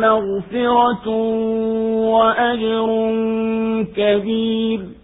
مغفرة وأجر كبير